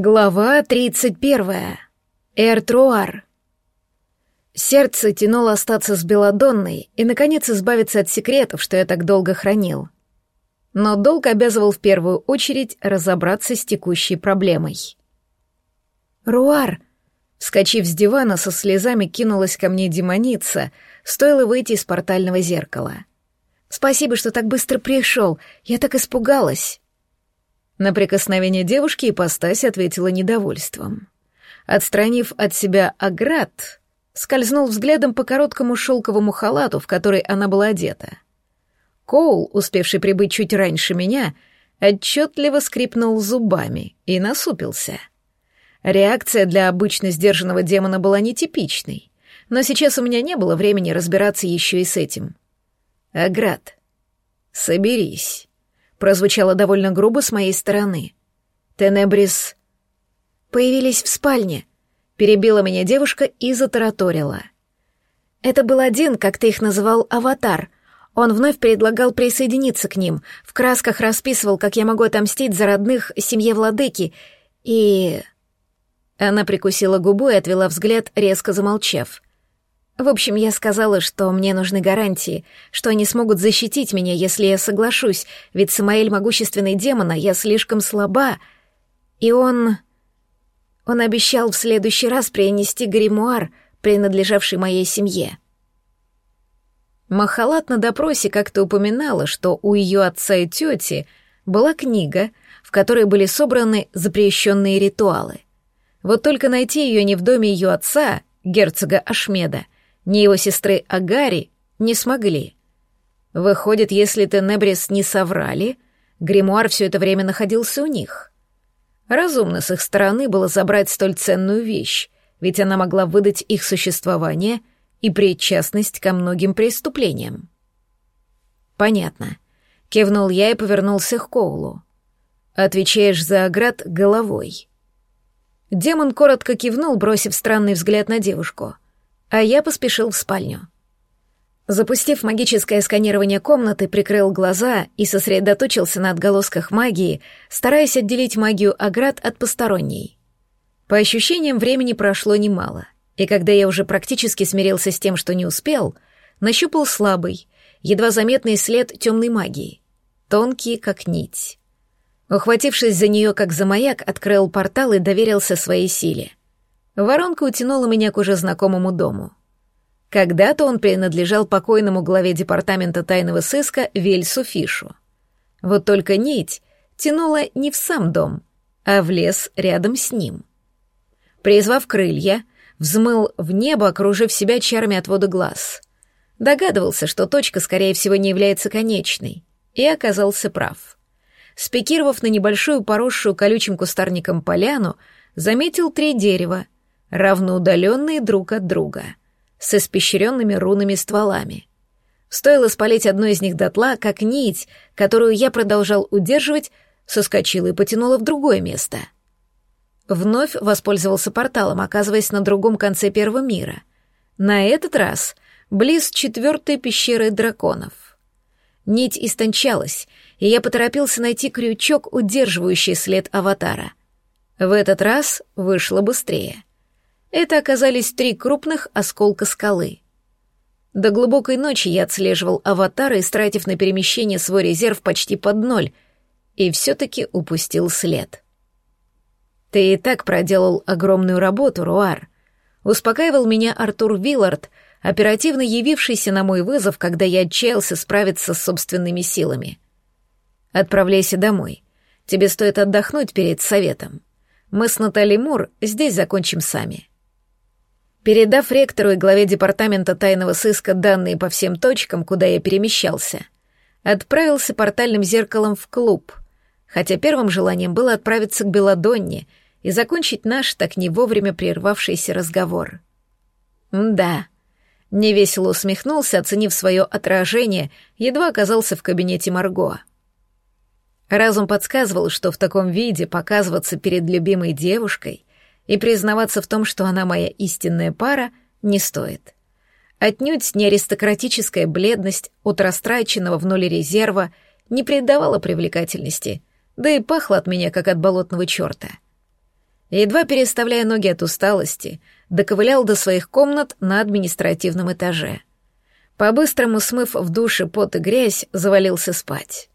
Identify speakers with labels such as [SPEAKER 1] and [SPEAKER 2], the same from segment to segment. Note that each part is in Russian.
[SPEAKER 1] Глава 31. Эртруар. Сердце тянуло остаться с Беладонной и, наконец, избавиться от секретов, что я так долго хранил. Но долг обязывал в первую очередь разобраться с текущей проблемой. «Руар!» Вскочив с дивана, со слезами кинулась ко мне демоница, стоило выйти из портального зеркала. «Спасибо, что так быстро пришел, я так испугалась!» На прикосновение девушки ипостась ответила недовольством. Отстранив от себя Аград, скользнул взглядом по короткому шелковому халату, в который она была одета. Коул, успевший прибыть чуть раньше меня, отчетливо скрипнул зубами и насупился. Реакция для обычно сдержанного демона была нетипичной, но сейчас у меня не было времени разбираться еще и с этим. «Аград, соберись» прозвучало довольно грубо с моей стороны. Тенебрис появились в спальне. Перебила меня девушка и затараторила. Это был один, как ты их называл, аватар. Он вновь предлагал присоединиться к ним, в красках расписывал, как я могу отомстить за родных семье владыки, и... Она прикусила губу и отвела взгляд, резко замолчав. В общем, я сказала, что мне нужны гарантии, что они смогут защитить меня, если я соглашусь, ведь Самаэль — могущественный демон, а я слишком слаба. И он... Он обещал в следующий раз принести гримуар, принадлежавший моей семье. Махалат на допросе как-то упоминала, что у ее отца и тети была книга, в которой были собраны запрещенные ритуалы. Вот только найти ее не в доме ее отца, герцога Ашмеда, — ни его сестры Агари не смогли. Выходит, если Тенебрис не соврали, гримуар все это время находился у них. Разумно с их стороны было забрать столь ценную вещь, ведь она могла выдать их существование и причастность ко многим преступлениям. «Понятно», — кивнул я и повернулся к Коулу. «Отвечаешь за оград головой». Демон коротко кивнул, бросив странный взгляд на девушку — а я поспешил в спальню. Запустив магическое сканирование комнаты, прикрыл глаза и сосредоточился на отголосках магии, стараясь отделить магию оград от посторонней. По ощущениям, времени прошло немало, и когда я уже практически смирился с тем, что не успел, нащупал слабый, едва заметный след темной магии, тонкий, как нить. Ухватившись за нее, как за маяк, открыл портал и доверился своей силе. Воронка утянула меня к уже знакомому дому. Когда-то он принадлежал покойному главе департамента тайного сыска Вельсу Фишу. Вот только нить тянула не в сам дом, а в лес рядом с ним. Призвав крылья, взмыл в небо, окружив себя чарами отвода глаз. Догадывался, что точка, скорее всего, не является конечной, и оказался прав. Спикировав на небольшую поросшую колючим кустарником поляну, заметил три дерева — равноудаленные друг от друга, с испещренными рунами стволами. Стоило спалить одно из них дотла, как нить, которую я продолжал удерживать, соскочила и потянула в другое место. Вновь воспользовался порталом, оказываясь на другом конце первого мира. На этот раз близ четвертой пещеры драконов. Нить истончалась, и я поторопился найти крючок, удерживающий след аватара. В этот раз вышло быстрее — это оказались три крупных осколка скалы. До глубокой ночи я отслеживал аватара, истратив на перемещение свой резерв почти под ноль, и все-таки упустил след. «Ты и так проделал огромную работу, Руар», — успокаивал меня Артур Виллард, оперативно явившийся на мой вызов, когда я отчаялся справиться с собственными силами. «Отправляйся домой. Тебе стоит отдохнуть перед советом. Мы с Натали Мур здесь закончим сами». Передав ректору и главе департамента тайного сыска данные по всем точкам, куда я перемещался, отправился портальным зеркалом в клуб, хотя первым желанием было отправиться к Беладонне и закончить наш так не вовремя прервавшийся разговор. «Да», — невесело усмехнулся, оценив свое отражение, едва оказался в кабинете Марго. Разум подсказывал, что в таком виде показываться перед любимой девушкой и признаваться в том, что она моя истинная пара, не стоит. Отнюдь не аристократическая бледность от растраченного в нуле резерва не придавала привлекательности, да и пахло от меня, как от болотного черта. едва переставляя ноги от усталости, доковылял до своих комнат на административном этаже. По-быстрому смыв в душе пот и грязь, завалился спать.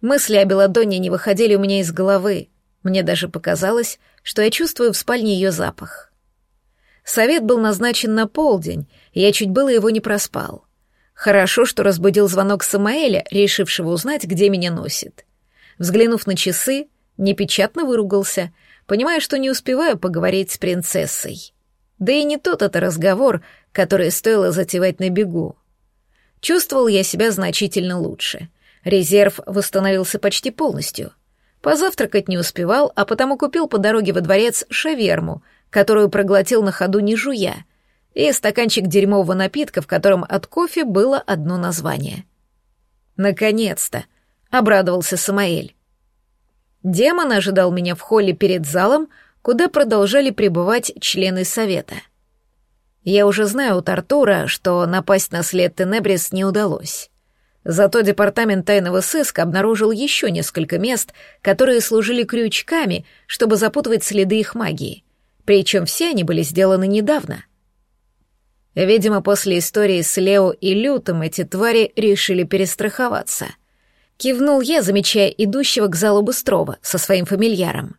[SPEAKER 1] Мысли о Беладонне не выходили у меня из головы. Мне даже показалось, что я чувствую в спальне ее запах. Совет был назначен на полдень, и я чуть было его не проспал. Хорошо, что разбудил звонок Самаэля, решившего узнать, где меня носит. Взглянув на часы, непечатно выругался, понимая, что не успеваю поговорить с принцессой. Да и не тот это разговор, который стоило затевать на бегу. Чувствовал я себя значительно лучше. Резерв восстановился почти полностью. Позавтракать не успевал, а потому купил по дороге во дворец шаверму, которую проглотил на ходу не жуя, и стаканчик дерьмового напитка, в котором от кофе было одно название. «Наконец-то!» — обрадовался Самаэль. Демон ожидал меня в холле перед залом, куда продолжали пребывать члены совета. Я уже знаю у Тартура, что напасть на след Тенебрис не удалось. Зато департамент тайного сыска обнаружил еще несколько мест, которые служили крючками, чтобы запутывать следы их магии. Причем все они были сделаны недавно. Видимо, после истории с Лео и Лютом эти твари решили перестраховаться. Кивнул я, замечая идущего к залу Быстрова со своим фамильяром.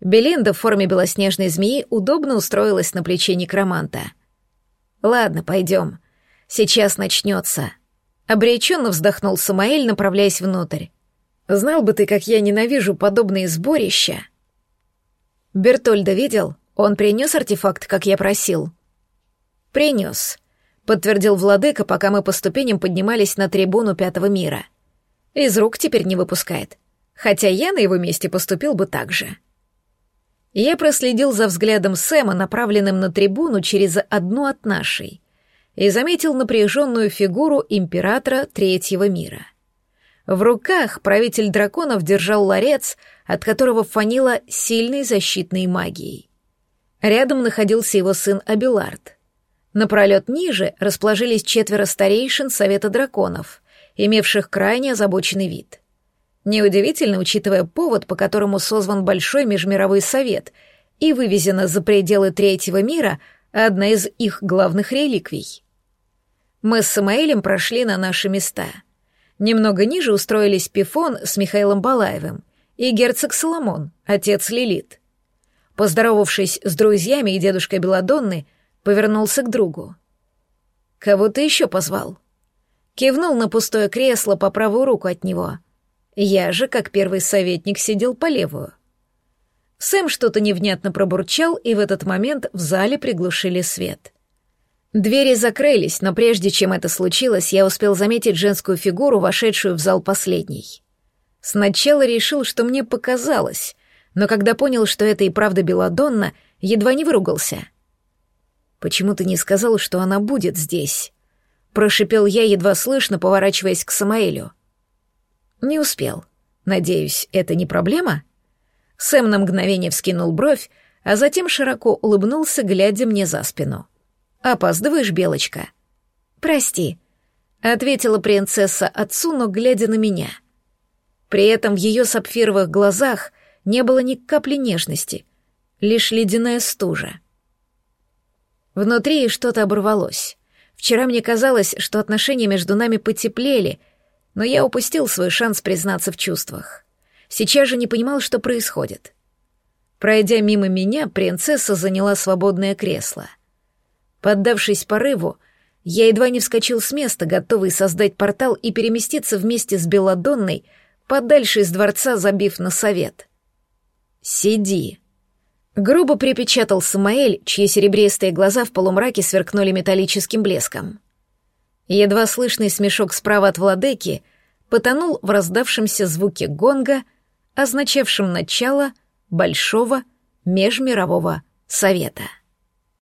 [SPEAKER 1] Белинда в форме белоснежной змеи удобно устроилась на плече некроманта. «Ладно, пойдем. Сейчас начнется». Обреченно вздохнул Самаэль, направляясь внутрь. «Знал бы ты, как я ненавижу подобные сборища». «Бертольда видел? Он принес артефакт, как я просил?» «Принес», — подтвердил владыка, пока мы по ступеням поднимались на трибуну Пятого мира. «Из рук теперь не выпускает. Хотя я на его месте поступил бы так же». Я проследил за взглядом Сэма, направленным на трибуну через одну от нашей, и заметил напряженную фигуру императора Третьего мира. В руках правитель драконов держал ларец, от которого фанило сильной защитной магией. Рядом находился его сын Абилард — Напролет ниже расположились четверо старейшин Совета Драконов, имевших крайне озабоченный вид. Неудивительно, учитывая повод, по которому созван Большой Межмировой Совет и вывезена за пределы Третьего мира одна из их главных реликвий. Мы с Самаэлем прошли на наши места. Немного ниже устроились Пифон с Михаилом Балаевым и герцог Соломон, отец Лилит. Поздоровавшись с друзьями и дедушкой Беладонны, повернулся к другу. «Кого ты еще позвал?» Кивнул на пустое кресло по правую руку от него. Я же, как первый советник, сидел по левую. Сэм что-то невнятно пробурчал, и в этот момент в зале приглушили свет. Двери закрылись, но прежде чем это случилось, я успел заметить женскую фигуру, вошедшую в зал последней. Сначала решил, что мне показалось, но когда понял, что это и правда Беладонна, едва не выругался — Почему ты не сказал, что она будет здесь?» Прошипел я, едва слышно, поворачиваясь к Самаэлю. «Не успел. Надеюсь, это не проблема?» Сэм на мгновение вскинул бровь, а затем широко улыбнулся, глядя мне за спину. «Опаздываешь, Белочка?» «Прости», — ответила принцесса отцу, но глядя на меня. При этом в ее сапфировых глазах не было ни капли нежности, лишь ледяная стужа. Внутри что-то оборвалось. Вчера мне казалось, что отношения между нами потеплели, но я упустил свой шанс признаться в чувствах. Сейчас же не понимал, что происходит. Пройдя мимо меня, принцесса заняла свободное кресло. Поддавшись порыву, я едва не вскочил с места, готовый создать портал и переместиться вместе с Беладонной подальше из дворца, забив на совет. «Сиди», Грубо припечатал Самаэль, чьи серебристые глаза в полумраке сверкнули металлическим блеском. Едва слышный смешок справа от владыки потонул в раздавшемся звуке гонга, означавшем начало Большого Межмирового Совета.